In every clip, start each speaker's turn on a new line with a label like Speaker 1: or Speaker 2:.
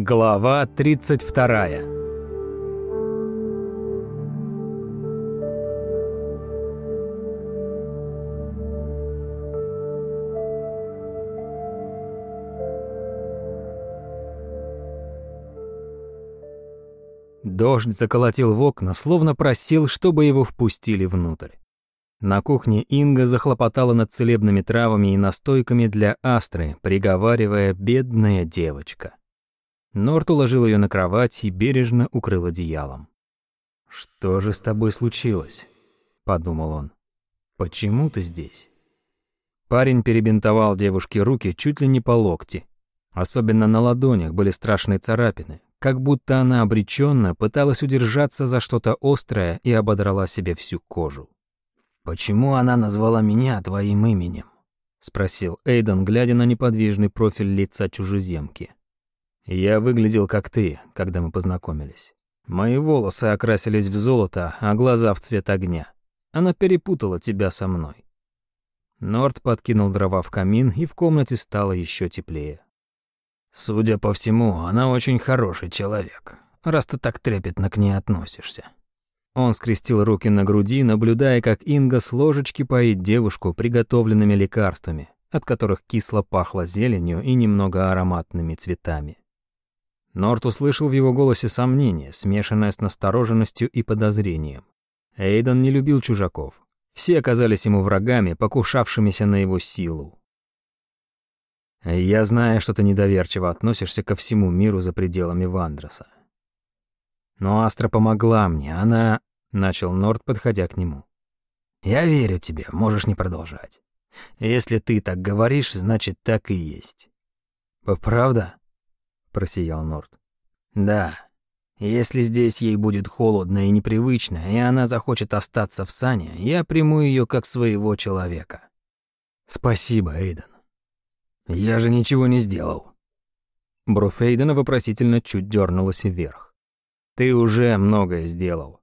Speaker 1: Глава 32 Дождь заколотил в окна, словно просил, чтобы его впустили внутрь. На кухне Инга захлопотала над целебными травами и настойками для астры, приговаривая «бедная девочка». Норт уложил ее на кровать и бережно укрыл одеялом. «Что же с тобой случилось?» – подумал он. «Почему ты здесь?» Парень перебинтовал девушке руки чуть ли не по локти. Особенно на ладонях были страшные царапины, как будто она обреченно пыталась удержаться за что-то острое и ободрала себе всю кожу. «Почему она назвала меня твоим именем?» — спросил Эйден, глядя на неподвижный профиль лица чужеземки. Я выглядел как ты, когда мы познакомились. Мои волосы окрасились в золото, а глаза в цвет огня. Она перепутала тебя со мной. Норт подкинул дрова в камин, и в комнате стало еще теплее. Судя по всему, она очень хороший человек, раз ты так трепетно к ней относишься. Он скрестил руки на груди, наблюдая, как Инга с ложечки поит девушку приготовленными лекарствами, от которых кисло пахло зеленью и немного ароматными цветами. Норт услышал в его голосе сомнение, смешанное с настороженностью и подозрением. Эйден не любил чужаков. Все оказались ему врагами, покушавшимися на его силу. «Я знаю, что ты недоверчиво относишься ко всему миру за пределами Вандроса. Но Астра помогла мне, она...» — начал Норт, подходя к нему. «Я верю тебе, можешь не продолжать. Если ты так говоришь, значит, так и есть». «Правда?» Просиял Норт. Да. Если здесь ей будет холодно и непривычно, и она захочет остаться в сане, я приму ее как своего человека. Спасибо, Эйден. Я же ничего не сделал. Бровь Эйдена вопросительно чуть дернулась вверх. Ты уже многое сделал.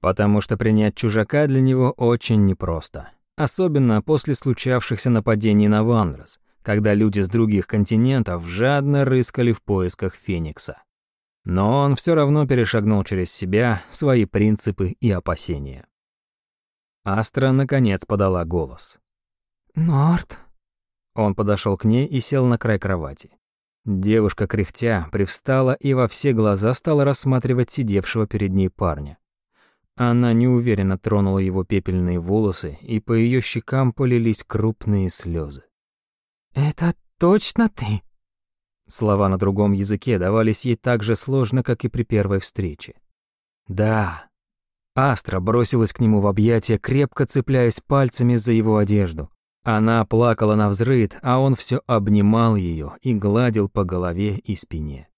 Speaker 1: Потому что принять чужака для него очень непросто. Особенно после случавшихся нападений на Вандрос, когда люди с других континентов жадно рыскали в поисках Феникса. Но он все равно перешагнул через себя, свои принципы и опасения. Астра, наконец, подала голос.
Speaker 2: «Норт?»
Speaker 1: Он подошел к ней и сел на край кровати. Девушка, кряхтя, привстала и во все глаза стала рассматривать сидевшего перед ней парня. Она неуверенно тронула его пепельные волосы, и по ее щекам полились крупные слезы.
Speaker 2: «Это точно ты?»
Speaker 1: Слова на другом языке давались ей так же сложно, как и при первой встрече. «Да». Астра бросилась к нему в объятия, крепко цепляясь пальцами за его одежду. Она плакала на взрыд, а он все обнимал ее и гладил по голове и спине.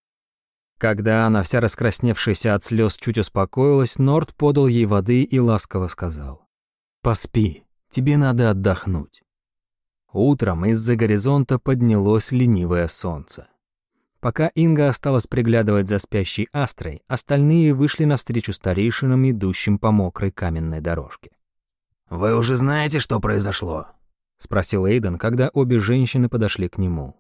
Speaker 1: Когда она, вся раскрасневшаяся от слез, чуть успокоилась, Норд подал ей воды и ласково сказал. «Поспи, тебе надо отдохнуть». Утром из-за горизонта поднялось ленивое солнце. Пока Инга осталась приглядывать за спящей Астрой, остальные вышли навстречу старейшинам, идущим по мокрой каменной дорожке.
Speaker 3: «Вы уже знаете, что произошло?»
Speaker 1: — спросил Эйден, когда обе женщины подошли к нему.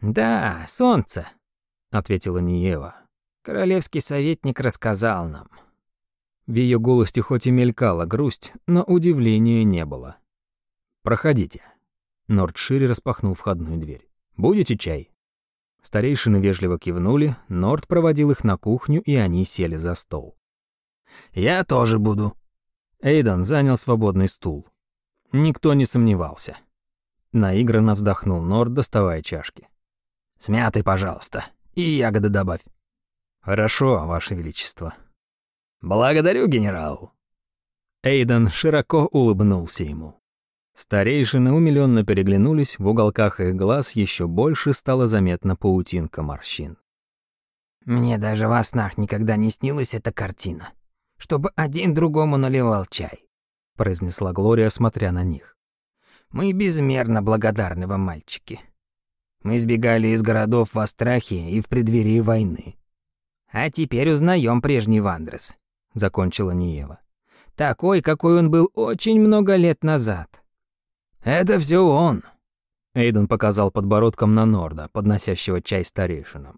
Speaker 4: «Да, солнце», — ответила Ниева. «Королевский советник рассказал нам».
Speaker 1: В ее голосе хоть и мелькала грусть, но удивления не было. «Проходите», Норд шире распахнул входную дверь. «Будете чай?» Старейшины вежливо кивнули, Норд проводил их на кухню, и они сели за стол.
Speaker 3: «Я тоже буду».
Speaker 1: Эйдан занял свободный стул. Никто не сомневался. Наигранно вздохнул Норд, доставая чашки.
Speaker 3: «С мятой, пожалуйста, и ягоды добавь».
Speaker 1: «Хорошо, Ваше Величество».
Speaker 3: «Благодарю, генерал».
Speaker 1: Эйдан широко улыбнулся ему. Старейшины умилённо переглянулись, в уголках их глаз еще больше стала заметна паутинка морщин.
Speaker 4: «Мне даже во снах никогда не снилась эта картина, чтобы один другому наливал чай», произнесла Глория, смотря на них. «Мы безмерно благодарны вам, мальчики. Мы сбегали из городов во страхе и в преддверии войны. А теперь узнаем прежний Вандрес», — закончила Ниева. «Такой, какой он был очень много лет назад».
Speaker 3: «Это все он!»
Speaker 1: Эйден показал подбородком на Норда, подносящего чай старейшинам.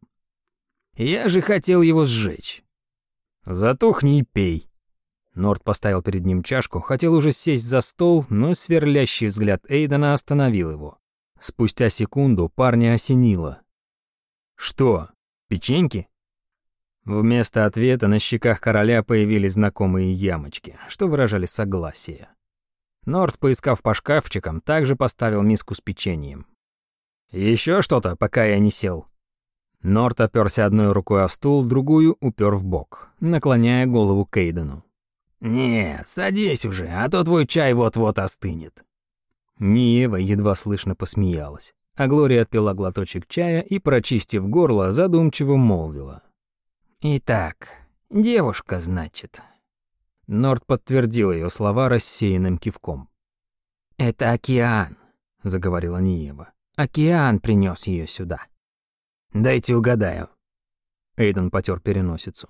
Speaker 3: Я же хотел его сжечь.
Speaker 1: Затухни и пей. Норд поставил перед ним чашку, хотел уже сесть за стол, но сверлящий взгляд Эйдена остановил его. Спустя секунду парня осенило. «Что, печеньки?» Вместо ответа на щеках короля появились знакомые ямочки, что выражали согласие. Норд, поискав по шкафчикам, также поставил миску с печеньем. Еще что-то, пока я не сел?» Норт оперся одной рукой о стул, другую упер в бок, наклоняя голову к Эйдену.
Speaker 3: «Нет, садись уже, а то твой чай вот-вот остынет».
Speaker 1: Ниева едва слышно посмеялась, а Глория отпила глоточек чая и, прочистив горло, задумчиво молвила.
Speaker 4: «Итак, девушка, значит».
Speaker 1: Норт подтвердил ее слова рассеянным кивком.
Speaker 4: «Это океан», — заговорила Ниева. «Океан принес ее сюда».
Speaker 3: «Дайте угадаю».
Speaker 1: Эйден потер переносицу.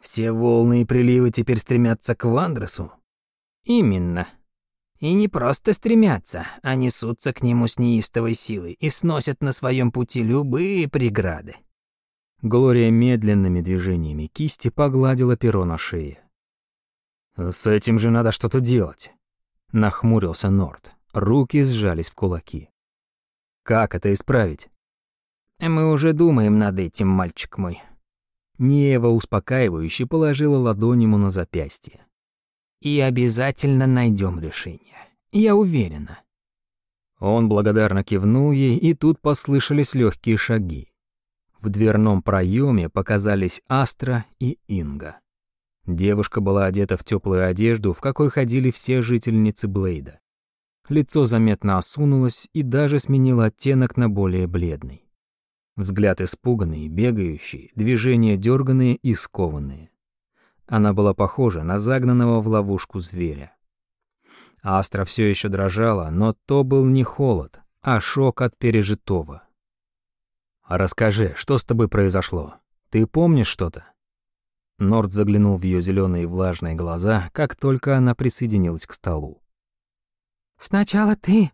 Speaker 3: Все волны и приливы теперь стремятся к Вандресу?
Speaker 4: Именно. И не просто стремятся, а несутся к нему с неистовой силой и сносят на своем пути любые преграды.
Speaker 1: Глория медленными движениями кисти погладила перо на шее. «С этим же надо что-то делать», — нахмурился Норд. Руки сжались в кулаки. «Как это исправить?»
Speaker 4: «Мы уже думаем над этим, мальчик мой»,
Speaker 1: Неева успокаивающе положила ладонь ему на запястье.
Speaker 4: «И обязательно найдем решение. Я уверена».
Speaker 1: Он благодарно кивнул ей, и тут послышались легкие шаги. В дверном проеме показались Астра и Инга. Девушка была одета в теплую одежду, в какой ходили все жительницы Блейда. Лицо заметно осунулось и даже сменило оттенок на более бледный. Взгляд испуганный, бегающий, движения дерганные и скованные. Она была похожа на загнанного в ловушку зверя. Астра все еще дрожала, но то был не холод, а шок от пережитого. «Расскажи, что с тобой произошло? Ты помнишь что-то?» Норд заглянул в ее зеленые влажные глаза, как только она присоединилась к столу.
Speaker 2: «Сначала ты.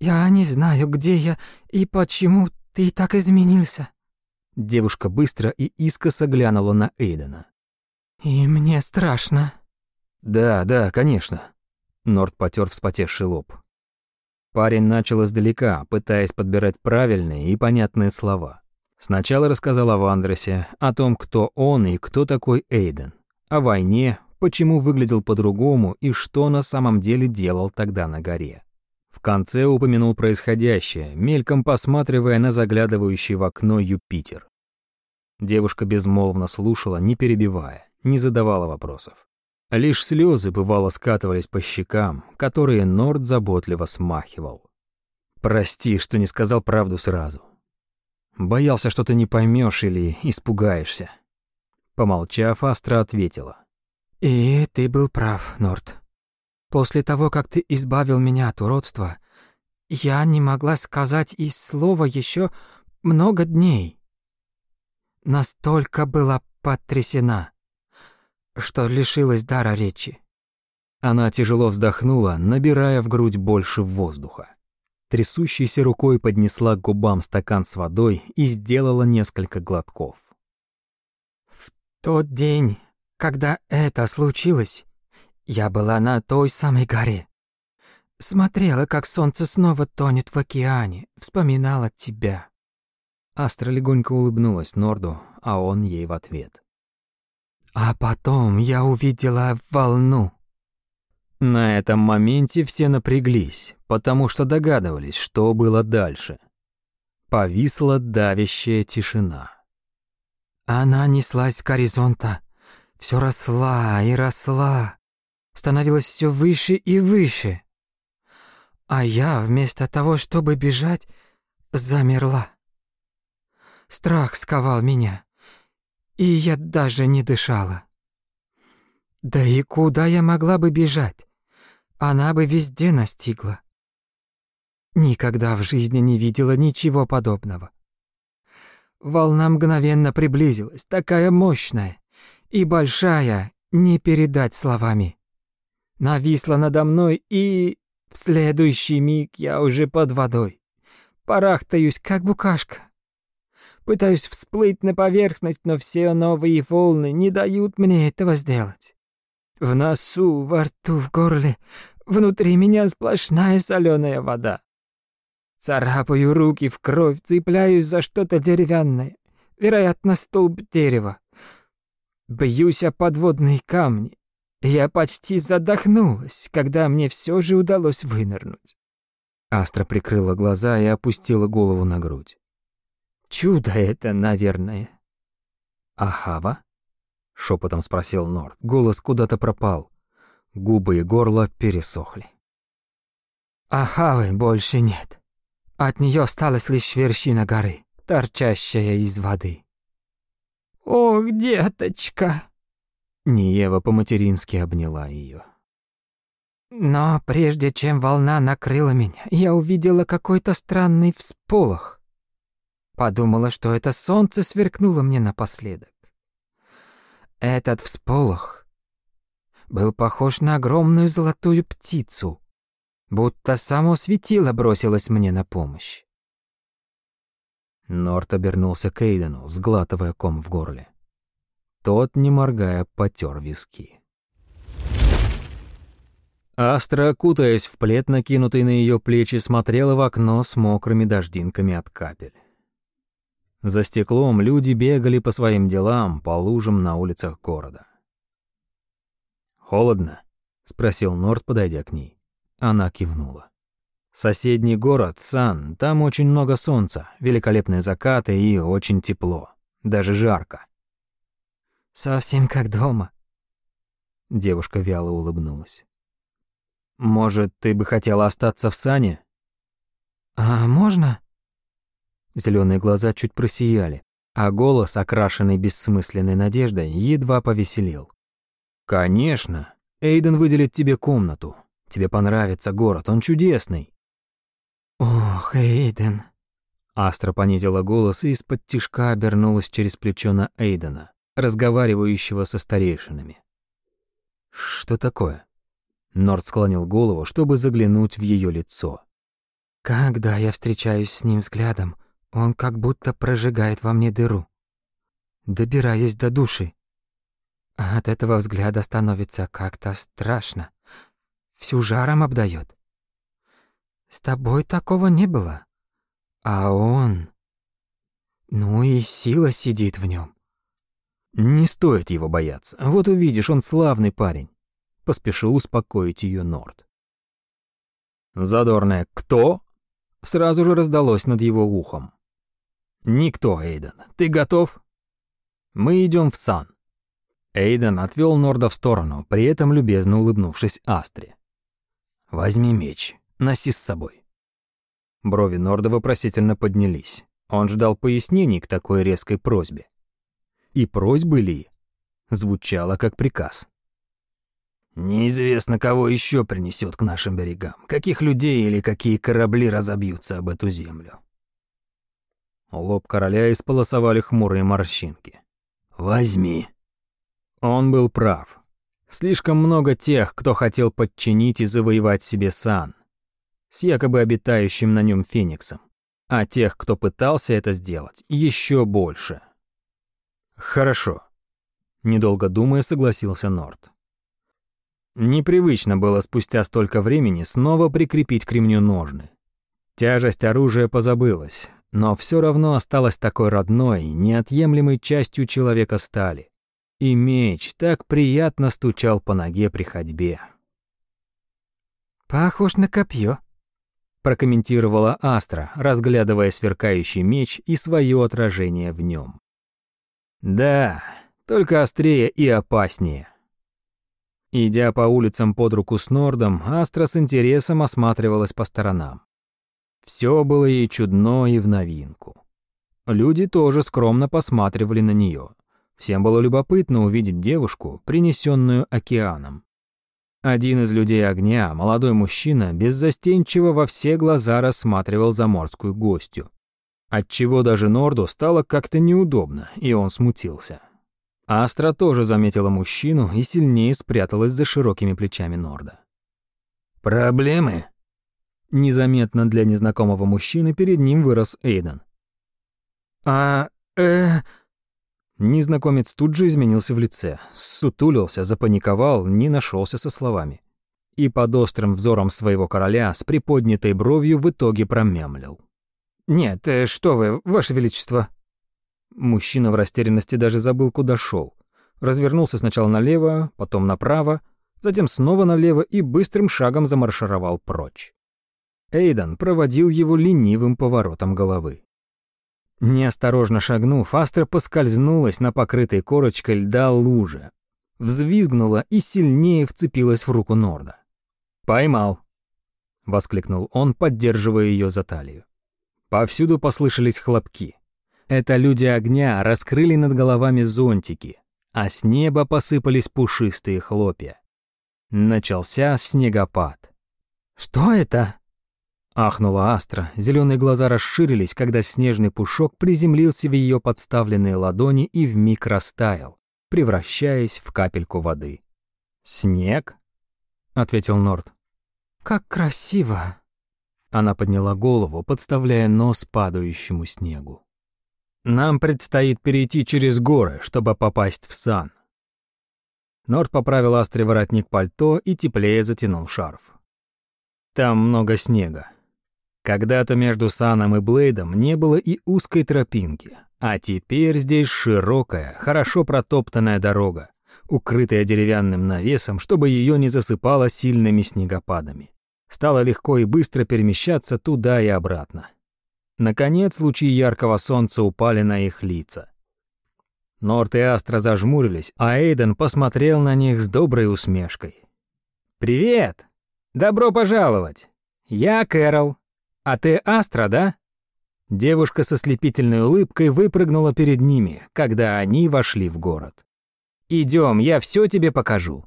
Speaker 2: Я не знаю, где я и почему «Ты так изменился!»
Speaker 1: Девушка быстро и искоса глянула на Эйдена.
Speaker 2: «И мне страшно».
Speaker 1: «Да, да, конечно». Норд потер вспотевший лоб. Парень начал издалека, пытаясь подбирать правильные и понятные слова. Сначала рассказал о Вандресе, о том, кто он и кто такой Эйден, о войне, почему выглядел по-другому и что на самом деле делал тогда на горе. В конце упомянул происходящее, мельком посматривая на заглядывающий в окно Юпитер. Девушка безмолвно слушала, не перебивая, не задавала вопросов. Лишь слезы бывало скатывались по щекам, которые Норд заботливо смахивал. «Прости, что не сказал правду сразу. Боялся, что ты не поймешь или испугаешься». Помолчав, Астра ответила.
Speaker 2: «И ты был прав, Норд. После того, как ты избавил меня от уродства, я не могла сказать и слова еще много дней. Настолько была потрясена, что лишилась дара речи.
Speaker 1: Она тяжело вздохнула, набирая в грудь больше воздуха. Трясущейся рукой поднесла к губам стакан с водой и сделала несколько глотков.
Speaker 2: В тот день, когда это случилось, я была на той самой горе. Смотрела, как солнце снова тонет в океане, вспоминала тебя.
Speaker 1: Астра легонько улыбнулась Норду, а он ей в ответ.
Speaker 2: А потом я увидела волну.
Speaker 1: На этом моменте все напряглись, потому что догадывались, что было дальше. Повисла давящая тишина.
Speaker 2: Она неслась с горизонта, все росла и росла, становилась все выше и выше. А я, вместо того, чтобы бежать, замерла. Страх сковал меня, и я даже не дышала. Да и куда я могла бы бежать? Она бы везде настигла. Никогда в жизни не видела ничего подобного. Волна мгновенно приблизилась, такая мощная и большая, не передать словами нависла надо мной, и в следующий миг я уже под водой. Парахтаюсь, как букашка. Пытаюсь всплыть на поверхность, но все новые волны не дают мне этого сделать. В носу, во рту, в горле, внутри меня сплошная соленая вода. Царапаю руки в кровь, цепляюсь за что-то деревянное, вероятно, столб дерева. Бьюсь о подводные камни. Я почти задохнулась, когда мне все же удалось вынырнуть.
Speaker 1: Астра прикрыла глаза и опустила голову на грудь.
Speaker 2: Чудо это, наверное.
Speaker 1: Ахава? Шепотом спросил Норд. Голос куда-то пропал. Губы и горло пересохли.
Speaker 2: Ахавы больше нет. От нее осталась лишь вершина горы, торчащая из воды. «Ох, деточка!»
Speaker 1: Ниева по-матерински обняла ее.
Speaker 2: Но прежде чем волна накрыла меня, я увидела какой-то странный всполох. Подумала, что это солнце сверкнуло мне напоследок. Этот всполох был похож на огромную золотую птицу, будто само светило бросилось мне на помощь.
Speaker 1: Норт обернулся к Эйдену, сглатывая ком в горле. Тот, не моргая, потер виски. Астра, кутаясь в плед, накинутый на ее плечи, смотрела в окно с мокрыми дождинками от капель. За стеклом люди бегали по своим делам по лужам на улицах города. «Холодно?» — спросил Норт, подойдя к ней. Она кивнула. «Соседний город, Сан, там очень много солнца, великолепные закаты и очень тепло, даже жарко».
Speaker 2: «Совсем как дома».
Speaker 1: Девушка вяло улыбнулась. «Может, ты бы хотела остаться в Сане?»
Speaker 2: «А можно?»
Speaker 1: Зеленые глаза чуть просияли, а голос, окрашенный бессмысленной надеждой, едва повеселил. «Конечно. Эйден выделит тебе комнату. Тебе понравится город, он чудесный».
Speaker 2: «Ох, Эйден».
Speaker 1: Астра понизила голос и из-под тишка обернулась через плечо на Эйдена, разговаривающего со старейшинами. «Что такое?» Норд склонил голову, чтобы заглянуть в ее лицо.
Speaker 2: «Когда я встречаюсь с ним взглядом, он как будто прожигает во мне дыру, добираясь до души. От этого взгляда становится как-то страшно, всю жаром обдает. С тобой такого не было, а он... Ну и сила сидит в нем.
Speaker 1: Не стоит его бояться, вот увидишь, он славный парень поспешил успокоить ее Норд. Задорное «Кто?» сразу же раздалось над его ухом. «Никто, Эйден. Ты готов?» «Мы идем в сан». Эйден отвел Норда в сторону, при этом любезно улыбнувшись Астре. «Возьми меч, носи с собой». Брови Норда вопросительно поднялись. Он ждал пояснений к такой резкой просьбе. И просьбы ли? Звучало как приказ. Неизвестно, кого еще принесет к нашим берегам, каких людей или какие корабли разобьются об эту землю. Лоб короля исполосовали хмурые морщинки. «Возьми». Он был прав. Слишком много тех, кто хотел подчинить и завоевать себе сан, с якобы обитающим на нем фениксом, а тех, кто пытался это сделать, еще больше. «Хорошо», — недолго думая согласился Норт. Непривычно было спустя столько времени снова прикрепить к ремню ножны. Тяжесть оружия позабылась, но все равно осталась такой родной, неотъемлемой частью человека стали. И меч так приятно стучал по ноге при ходьбе.
Speaker 2: «Похож на копье», — прокомментировала Астра, разглядывая сверкающий меч и свое отражение в нем.
Speaker 1: «Да, только острее и опаснее», Идя по улицам под руку с Нордом, Астра с интересом осматривалась по сторонам. Все было ей чудно и в новинку. Люди тоже скромно посматривали на нее. Всем было любопытно увидеть девушку, принесенную океаном. Один из людей огня, молодой мужчина, беззастенчиво во все глаза рассматривал заморскую гостью. Отчего даже Норду стало как-то неудобно, и он смутился. Астра тоже заметила мужчину и сильнее спряталась за широкими плечами Норда. «Проблемы?» Незаметно для незнакомого мужчины перед ним вырос Эйден.
Speaker 2: «А э
Speaker 1: Незнакомец тут же изменился в лице, сутулился, запаниковал, не нашелся со словами. И под острым взором своего короля с приподнятой бровью в итоге промямлил.
Speaker 2: «Нет, э, что вы, ваше величество!»
Speaker 1: Мужчина в растерянности даже забыл, куда шел. Развернулся сначала налево, потом направо, затем снова налево и быстрым шагом замаршировал прочь. Эйдан проводил его ленивым поворотом головы. Неосторожно шагнув, Астра поскользнулась на покрытой корочкой льда луже, взвизгнула и сильнее вцепилась в руку Норда. «Поймал!» — воскликнул он, поддерживая ее за талию. Повсюду послышались хлопки. Это люди огня раскрыли над головами зонтики, а с неба посыпались пушистые хлопья. Начался снегопад.
Speaker 2: «Что это?»
Speaker 1: Ахнула Астра, зеленые глаза расширились, когда снежный пушок приземлился в ее подставленные ладони и вмиг растаял, превращаясь в капельку воды. «Снег?» — ответил Норд.
Speaker 2: «Как красиво!»
Speaker 1: Она подняла голову, подставляя нос падающему снегу. «Нам предстоит перейти через горы, чтобы попасть в сан». Норд поправил Астре воротник пальто и теплее затянул шарф. «Там много снега. Когда-то между Саном и Блейдом не было и узкой тропинки, а теперь здесь широкая, хорошо протоптанная дорога, укрытая деревянным навесом, чтобы ее не засыпало сильными снегопадами. Стало легко и быстро перемещаться туда и обратно. Наконец лучи яркого солнца упали на их лица. Норт и Астра зажмурились, а Эйден посмотрел на них с доброй усмешкой. «Привет! Добро пожаловать! Я Кэрол, «А ты Астра, да?» Девушка со слепительной улыбкой выпрыгнула перед ними, когда они вошли в город. «Идем, я все тебе покажу».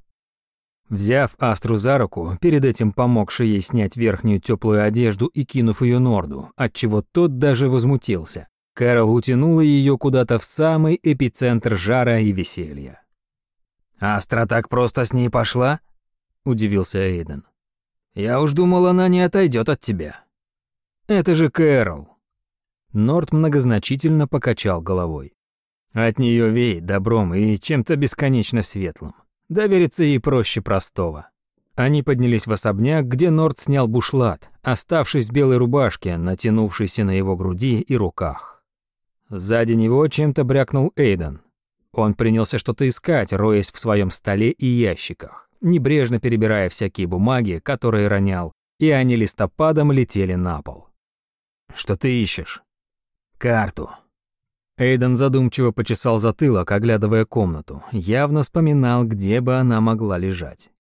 Speaker 1: Взяв Астру за руку, перед этим помогший ей снять верхнюю теплую одежду и кинув ее Норду, отчего тот даже возмутился, Кэрол утянула ее куда-то в самый эпицентр жара и веселья. «Астра так просто с ней пошла?» – удивился Эйден. «Я уж думал, она не отойдет от тебя». Это же Кэрол. Норт многозначительно покачал головой. От нее веет добром и чем-то бесконечно светлым. Довериться ей проще простого. Они поднялись в особняк, где Норт снял бушлат, оставшись в белой рубашке, натянувшейся на его груди и руках. Сзади него чем-то брякнул Эйден. Он принялся что-то искать, роясь в своем столе и ящиках, небрежно перебирая всякие бумаги, которые ронял, и они листопадом летели на пол. Что ты ищешь? Карту. Эйден задумчиво почесал затылок, оглядывая комнату, явно вспоминал, где бы она могла лежать.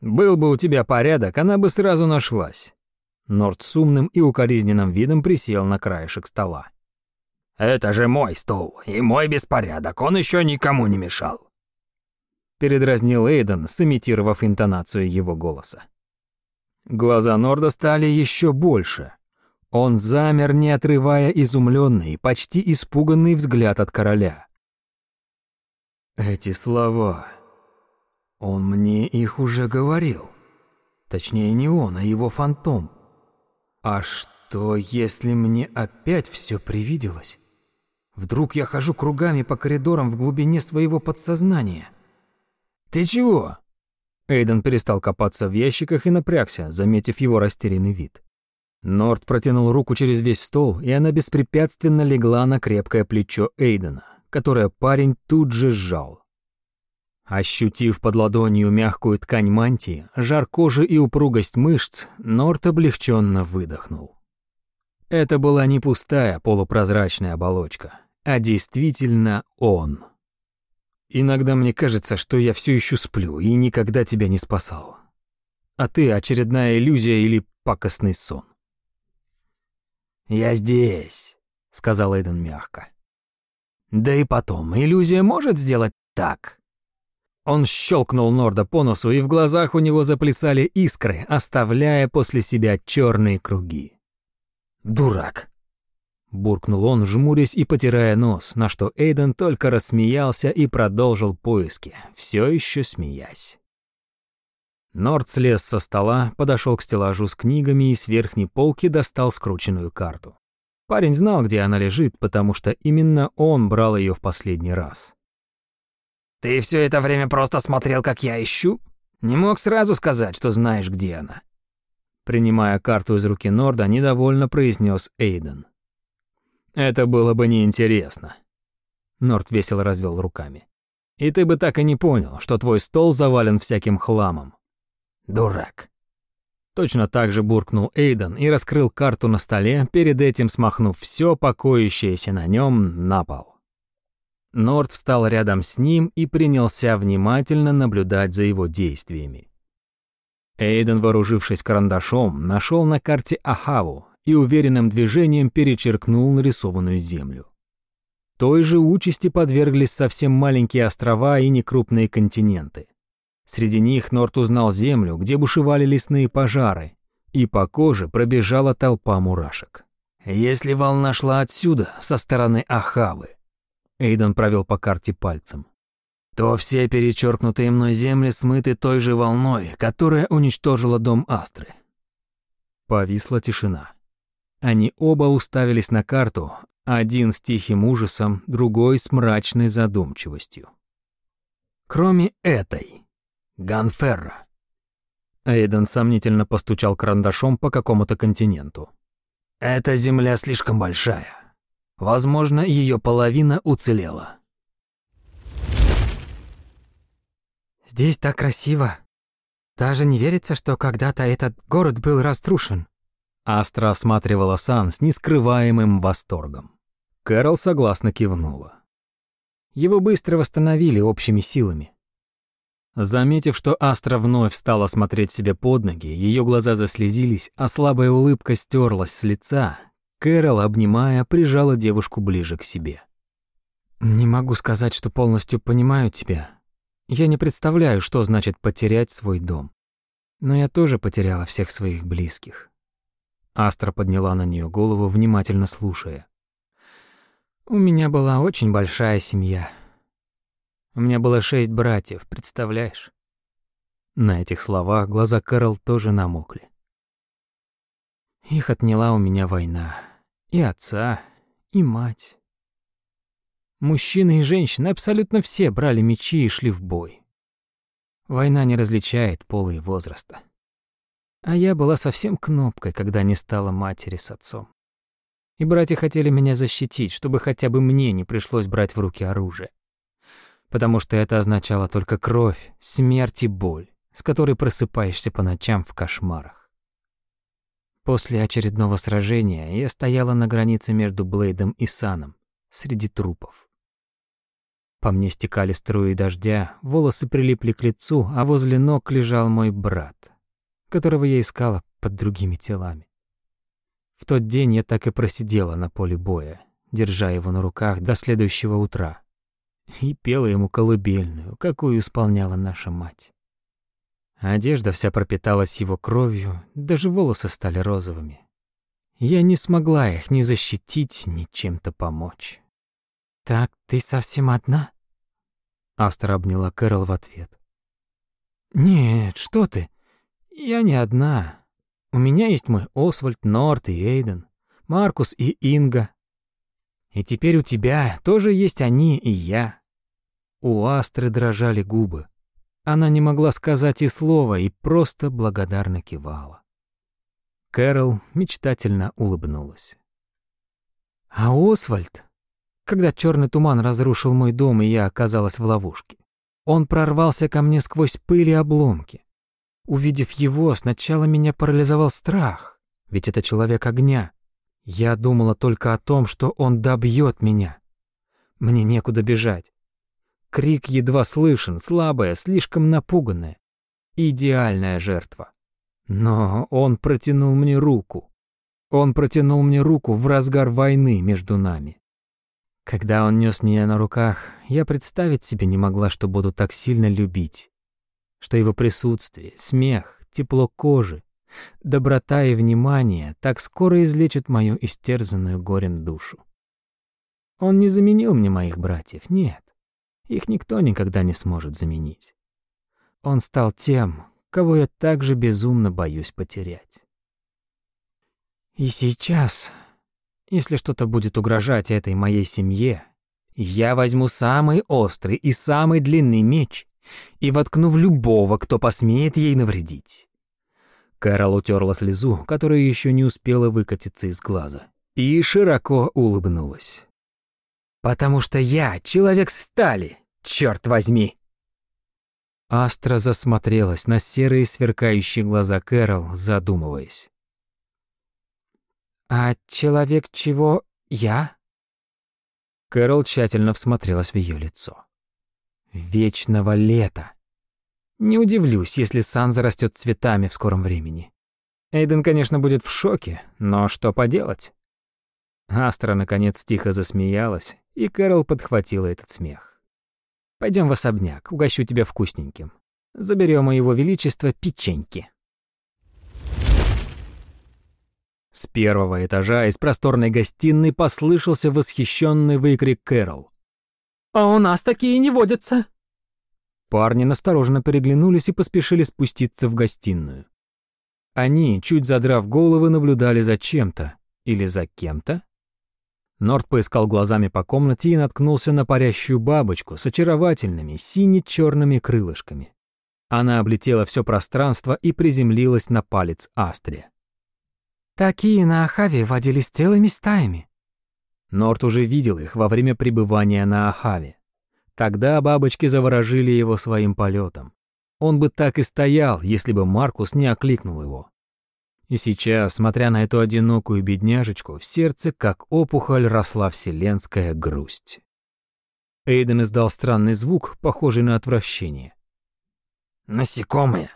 Speaker 1: «Был бы у тебя порядок, она бы сразу нашлась». Норд с умным и укоризненным видом присел на краешек стола. «Это же мой стол и мой беспорядок, он еще никому не мешал». Передразнил Эйден, сымитировав интонацию его голоса. Глаза Норда стали еще больше, он замер, не отрывая изумленный, почти испуганный взгляд от короля. Эти слова... Он мне их уже говорил. Точнее, не он, а его фантом. А что, если мне опять все привиделось? Вдруг я хожу кругами по коридорам в глубине своего подсознания? «Ты чего?» Эйден перестал копаться в ящиках и напрягся, заметив его растерянный вид. Норд протянул руку через весь стол, и она беспрепятственно легла на крепкое плечо Эйдена, которое парень тут же сжал. Ощутив под ладонью мягкую ткань мантии, жар кожи и упругость мышц, Норд облегченно выдохнул. Это была не пустая полупрозрачная оболочка, а действительно он. Иногда мне кажется, что я все еще сплю и никогда тебя не спасал. А ты очередная иллюзия или пакостный сон. «Я здесь», — сказал Эйден мягко. «Да и потом, иллюзия может сделать так». Он щелкнул Норда по носу, и в глазах у него заплясали искры, оставляя после себя черные круги. «Дурак!» Буркнул он, жмурясь и потирая нос, на что Эйден только рассмеялся и продолжил поиски, все еще смеясь. Норд слез со стола, подошел к стеллажу с книгами и с верхней полки достал скрученную карту. Парень знал, где она лежит, потому что именно он брал ее в последний раз.
Speaker 3: «Ты все это время просто смотрел, как я ищу? Не мог сразу сказать, что знаешь, где она?»
Speaker 1: Принимая карту из руки Норда, недовольно произнес Эйден. «Это было бы неинтересно». Норд весело развел руками. «И ты бы так и не понял, что твой стол завален всяким хламом».
Speaker 3: «Дурак»,
Speaker 1: Точно так же буркнул Эйден и раскрыл карту на столе, перед этим смахнув все покоящееся на нем на пол. Норд встал рядом с ним и принялся внимательно наблюдать за его действиями. Эйден, вооружившись карандашом, нашел на карте Ахаву и уверенным движением перечеркнул нарисованную землю. Той же участи подверглись совсем маленькие острова и некрупные континенты. Среди них Норт узнал землю, где бушевали лесные пожары, и по коже пробежала толпа мурашек.
Speaker 3: «Если волна шла отсюда, со стороны Ахавы»,
Speaker 1: Эйден провел по карте пальцем,
Speaker 3: то все перечеркнутые мной земли смыты той же волной, которая уничтожила дом Астры.
Speaker 1: Повисла тишина. Они оба уставились на карту, один с тихим ужасом, другой с мрачной задумчивостью.
Speaker 3: Кроме этой, Ганферра.
Speaker 1: Эйден сомнительно постучал карандашом по какому-то континенту.
Speaker 3: Эта земля слишком большая. Возможно, ее половина уцелела.
Speaker 2: Здесь так красиво. Даже не верится, что когда-то этот город был разрушен.
Speaker 1: Астра осматривала Сан с нескрываемым восторгом. Кэрол согласно кивнула. Его быстро восстановили общими силами. Заметив, что Астра вновь стала смотреть себе под ноги, ее глаза заслезились, а слабая улыбка стерлась с лица, Кэрол, обнимая, прижала девушку ближе к себе.
Speaker 2: «Не могу сказать, что полностью понимаю тебя. Я не представляю, что значит потерять свой дом. Но я тоже потеряла всех своих близких».
Speaker 1: Астра подняла на нее голову, внимательно слушая.
Speaker 2: «У меня была очень большая семья. У меня было шесть братьев, представляешь?»
Speaker 1: На этих словах глаза Кэрол тоже намокли.
Speaker 2: Их отняла у меня война. И отца, и мать. Мужчины и женщины, абсолютно все брали мечи и шли в бой. Война не различает пола и возраста. А я была совсем кнопкой, когда не стала матери с отцом. И братья хотели меня защитить, чтобы хотя бы мне не пришлось брать в руки оружие потому что это означало только кровь, смерть и боль, с которой просыпаешься по ночам в кошмарах. После очередного сражения я стояла на границе между Блейдом и Саном, среди трупов. По мне стекали струи дождя, волосы прилипли к лицу, а возле ног лежал мой брат, которого я искала под другими телами. В тот день я так и просидела на поле боя, держа его на руках до следующего утра и пела ему колыбельную, какую исполняла наша мать. Одежда вся пропиталась его кровью, даже волосы стали розовыми. Я не смогла их ни защитить, ни чем-то помочь. «Так ты совсем одна?» Астра обняла Кэрол в ответ. «Нет, что ты? Я не одна. У меня есть мой Освальд, Норт и Эйден, Маркус и Инга. И теперь у тебя тоже есть они и я. У Астры дрожали губы. Она не могла сказать и слова и просто благодарно кивала. Кэрол мечтательно улыбнулась. А Освальд, когда черный туман разрушил мой дом, и я оказалась в ловушке, он прорвался ко мне сквозь пыль и обломки. Увидев его, сначала меня парализовал страх, ведь это человек огня. Я думала только о том, что он добьет меня. Мне некуда бежать. Крик едва слышен, слабая, слишком напуганная. Идеальная жертва. Но он протянул мне руку. Он протянул мне руку в разгар войны между нами. Когда он нес меня на руках, я представить себе не могла, что буду так сильно любить. Что его присутствие, смех, тепло кожи, доброта и внимание так скоро излечат мою истерзанную горем душу. Он не заменил мне моих братьев, нет. Их никто никогда не сможет заменить. Он стал тем, кого я так же безумно боюсь потерять. И сейчас
Speaker 1: Если что-то будет угрожать этой моей семье, я возьму самый острый и самый длинный меч и воткну в любого, кто посмеет ей навредить. Кэрол утерла слезу, которая еще не успела выкатиться из глаза, и широко улыбнулась. «Потому что я человек стали, черт возьми!» Астра засмотрелась на серые сверкающие глаза Кэрол, задумываясь.
Speaker 2: «А человек чего я?»
Speaker 1: Кэрол тщательно всмотрелась в ее лицо. «Вечного лета!» Не удивлюсь, если Сан зарастет цветами в скором времени. Эйден, конечно, будет в шоке, но что поделать? Астра, наконец, тихо засмеялась, и Кэрол подхватила этот смех. Пойдем в особняк, угощу тебя вкусненьким. Заберем у его величества печеньки. С первого этажа из просторной гостиной послышался восхищенный выкрик Кэрол.
Speaker 2: «А у нас такие не водятся!»
Speaker 1: Парни настороженно переглянулись и поспешили спуститься в гостиную. Они, чуть задрав головы, наблюдали за чем-то или за кем-то, Норд поискал глазами по комнате и наткнулся на парящую бабочку с очаровательными сине-черными крылышками. Она облетела все пространство и приземлилась на палец Астре.
Speaker 2: «Такие на Ахаве водились целыми стаями».
Speaker 1: Норт уже видел их во время пребывания на Ахаве. Тогда бабочки заворожили его своим полетом. Он бы так и стоял, если бы Маркус не окликнул его. И сейчас, смотря на эту одинокую бедняжечку, в сердце, как опухоль, росла вселенская грусть. Эйден издал странный звук, похожий на отвращение.
Speaker 3: «Насекомые!»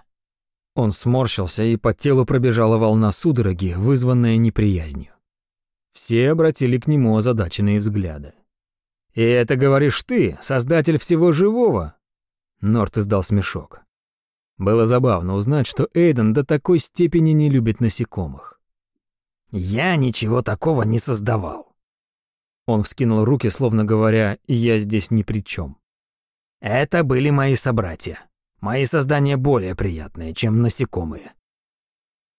Speaker 1: Он сморщился, и по телу пробежала волна судороги, вызванная неприязнью. Все обратили к нему озадаченные взгляды. «И это говоришь ты, создатель всего живого?» Норт издал смешок. Было забавно узнать, что Эйден до такой степени не любит насекомых.
Speaker 3: «Я ничего такого не создавал».
Speaker 1: Он вскинул руки, словно говоря, «я здесь ни при чем».
Speaker 3: «Это были мои собратья. Мои создания более приятные, чем насекомые».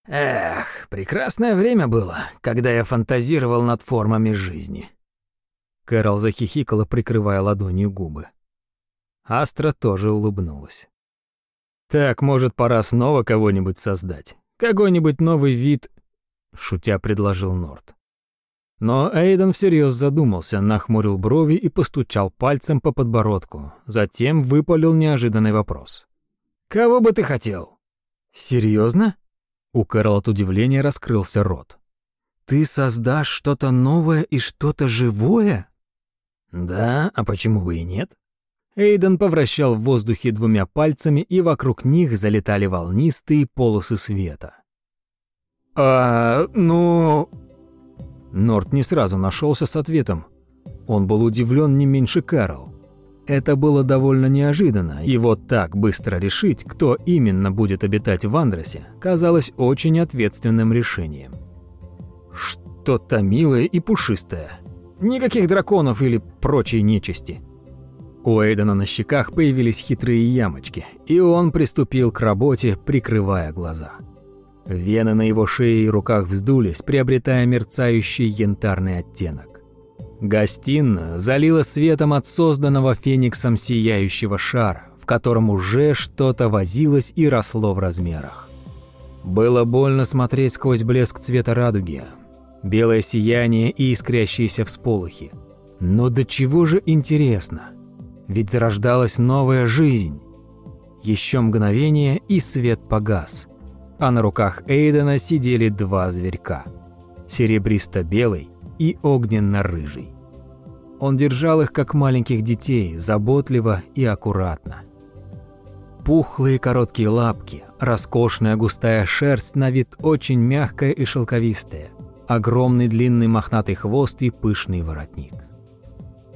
Speaker 3: Эх, прекрасное время было, когда я фантазировал над формами жизни.
Speaker 1: Кэрол захихикала, прикрывая ладонью губы. Астра тоже улыбнулась. Так, может, пора снова кого-нибудь создать. Какой-нибудь новый вид, шутя предложил Норт. Но Эйден всерьез задумался, нахмурил брови и постучал пальцем по подбородку. Затем выпалил неожиданный вопрос.
Speaker 3: «Кого бы ты хотел?»
Speaker 1: «Серьезно?» У Кэрол от удивления раскрылся рот. «Ты создашь что-то новое и что-то живое?»
Speaker 3: «Да, а почему бы и нет?»
Speaker 1: Эйден повращал в воздухе двумя пальцами, и вокруг них залетали волнистые полосы света.
Speaker 3: «А, ну...»
Speaker 1: Норт не сразу нашелся с ответом. Он был удивлен не меньше Карл. Это было довольно неожиданно, и вот так быстро решить, кто именно будет обитать в Андросе, казалось очень ответственным решением. Что-то милое и пушистое. Никаких драконов или прочей нечисти. У Эйдена на щеках появились хитрые ямочки, и он приступил к работе, прикрывая глаза. Вены на его шее и руках вздулись, приобретая мерцающий янтарный оттенок. Гостиную залило светом от созданного фениксом сияющего шара, в котором уже что-то возилось и росло в размерах. Было больно смотреть сквозь блеск цвета радуги, белое сияние и искрящиеся всполохи. Но до чего же интересно – ведь зарождалась новая жизнь. Еще мгновение, и свет погас, а на руках Эйдена сидели два зверька – серебристо-белый и огненно-рыжий. Он держал их как маленьких детей, заботливо и аккуратно. Пухлые короткие лапки, роскошная густая шерсть на вид очень мягкая и шелковистая, огромный длинный мохнатый хвост и пышный воротник.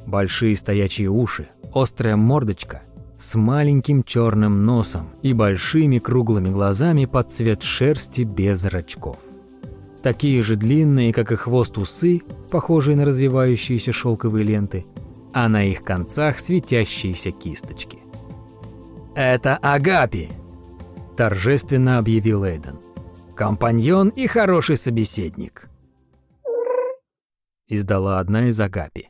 Speaker 1: Большие стоячие уши, острая мордочка с маленьким черным носом и большими круглыми глазами под цвет шерсти без зрачков. Такие же длинные, как и хвост усы, похожие на развивающиеся шелковые ленты, а на их концах светящиеся кисточки.
Speaker 3: «Это Агапи!» – торжественно объявил Эйден. «Компаньон и хороший собеседник».
Speaker 1: — издала одна из Агапи.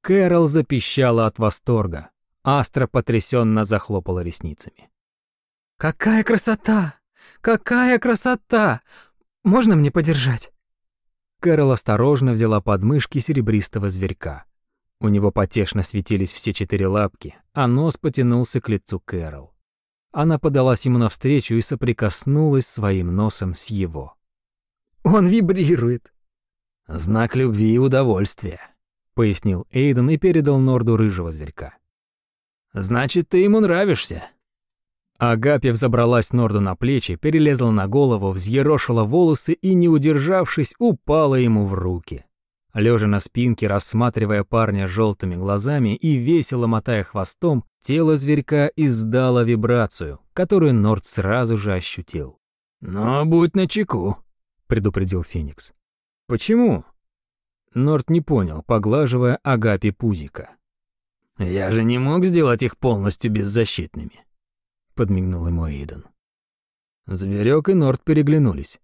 Speaker 1: Кэрол запищала от восторга. Астра потрясенно захлопала ресницами.
Speaker 2: «Какая красота! Какая красота! Можно мне подержать?»
Speaker 1: Кэрол осторожно взяла подмышки серебристого зверька. У него потешно светились все четыре лапки, а нос потянулся к лицу Кэрол. Она подалась ему навстречу и соприкоснулась своим носом с его.
Speaker 2: «Он вибрирует!»
Speaker 1: «Знак любви и удовольствия», — пояснил Эйден и передал Норду рыжего зверька. Значит, ты ему нравишься». Агапьев забралась Норду на плечи, перелезла на голову, взъерошила волосы и, не удержавшись, упала ему в руки. Лежа на спинке, рассматривая парня желтыми глазами и весело мотая хвостом, тело зверька издало вибрацию, которую Норд сразу же ощутил. «Но будь начеку», — предупредил Феникс. «Почему?» Норд не понял, поглаживая Агапи пузика. «Я же не мог сделать их полностью беззащитными», — подмигнул ему Эйден. Зверек и Норд переглянулись.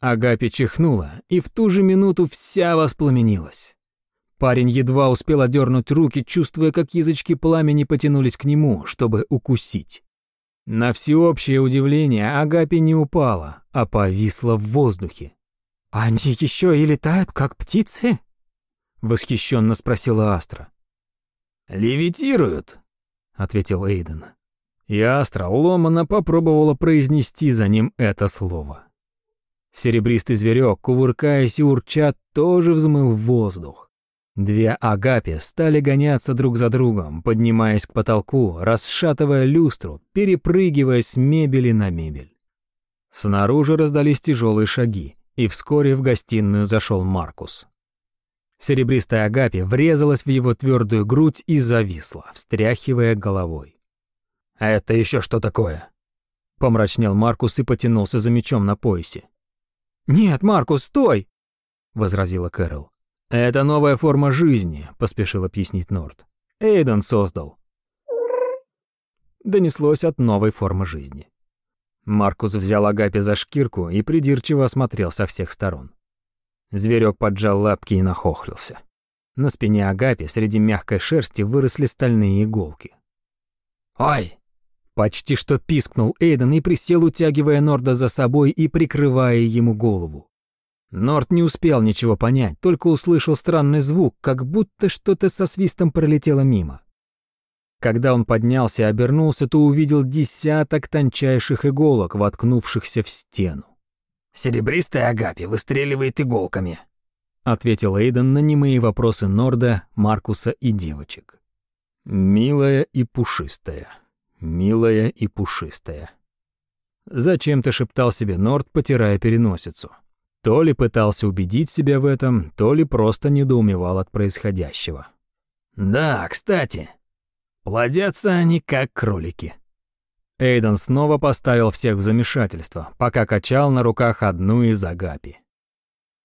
Speaker 1: Агапи чихнула, и в ту же минуту вся воспламенилась. Парень едва успел одернуть руки, чувствуя, как язычки пламени потянулись к нему, чтобы укусить. На всеобщее удивление Агапи не упала, а повисла в воздухе.
Speaker 2: «Они еще и летают, как птицы?»
Speaker 1: — восхищенно спросила Астра. «Левитируют», — ответил Эйден. И Астра ломано попробовала произнести за ним это слово. Серебристый зверек, кувыркаясь и урча, тоже взмыл в воздух. Две агапи стали гоняться друг за другом, поднимаясь к потолку, расшатывая люстру, перепрыгивая с мебели на мебель. Снаружи раздались тяжелые шаги, и вскоре в гостиную зашел Маркус. Серебристая Агапи врезалась в его твердую грудь и зависла, встряхивая головой. «А это еще что такое?» Помрачнел Маркус и потянулся за мечом на поясе.
Speaker 2: «Нет, Маркус, стой!» — возразила Кэрол.
Speaker 1: «Это новая форма жизни», — поспешил объяснить Норд. «Эйден создал». Донеслось от новой формы жизни. Маркус взял Агапи за шкирку и придирчиво осмотрел со всех сторон. Зверек поджал лапки и нахохлился. На спине Агапи среди мягкой шерсти выросли стальные иголки.
Speaker 3: «Ой!»
Speaker 1: Почти что пискнул Эйден и присел, утягивая Норда за собой и прикрывая ему голову. Норд не успел ничего понять, только услышал странный звук, как будто что-то со свистом пролетело мимо. Когда он поднялся и обернулся, то увидел десяток тончайших иголок, воткнувшихся в стену.
Speaker 3: «Серебристая Агапи выстреливает иголками», —
Speaker 1: ответил Эйден на немые вопросы Норда, Маркуса и девочек. «Милая и пушистая, милая и пушистая». Зачем-то шептал себе Норд, потирая переносицу. То ли пытался убедить себя в этом, то ли просто недоумевал от происходящего.
Speaker 3: «Да, кстати, плодятся они как кролики»,
Speaker 1: Эйден снова поставил всех в замешательство, пока качал на руках одну из агапи.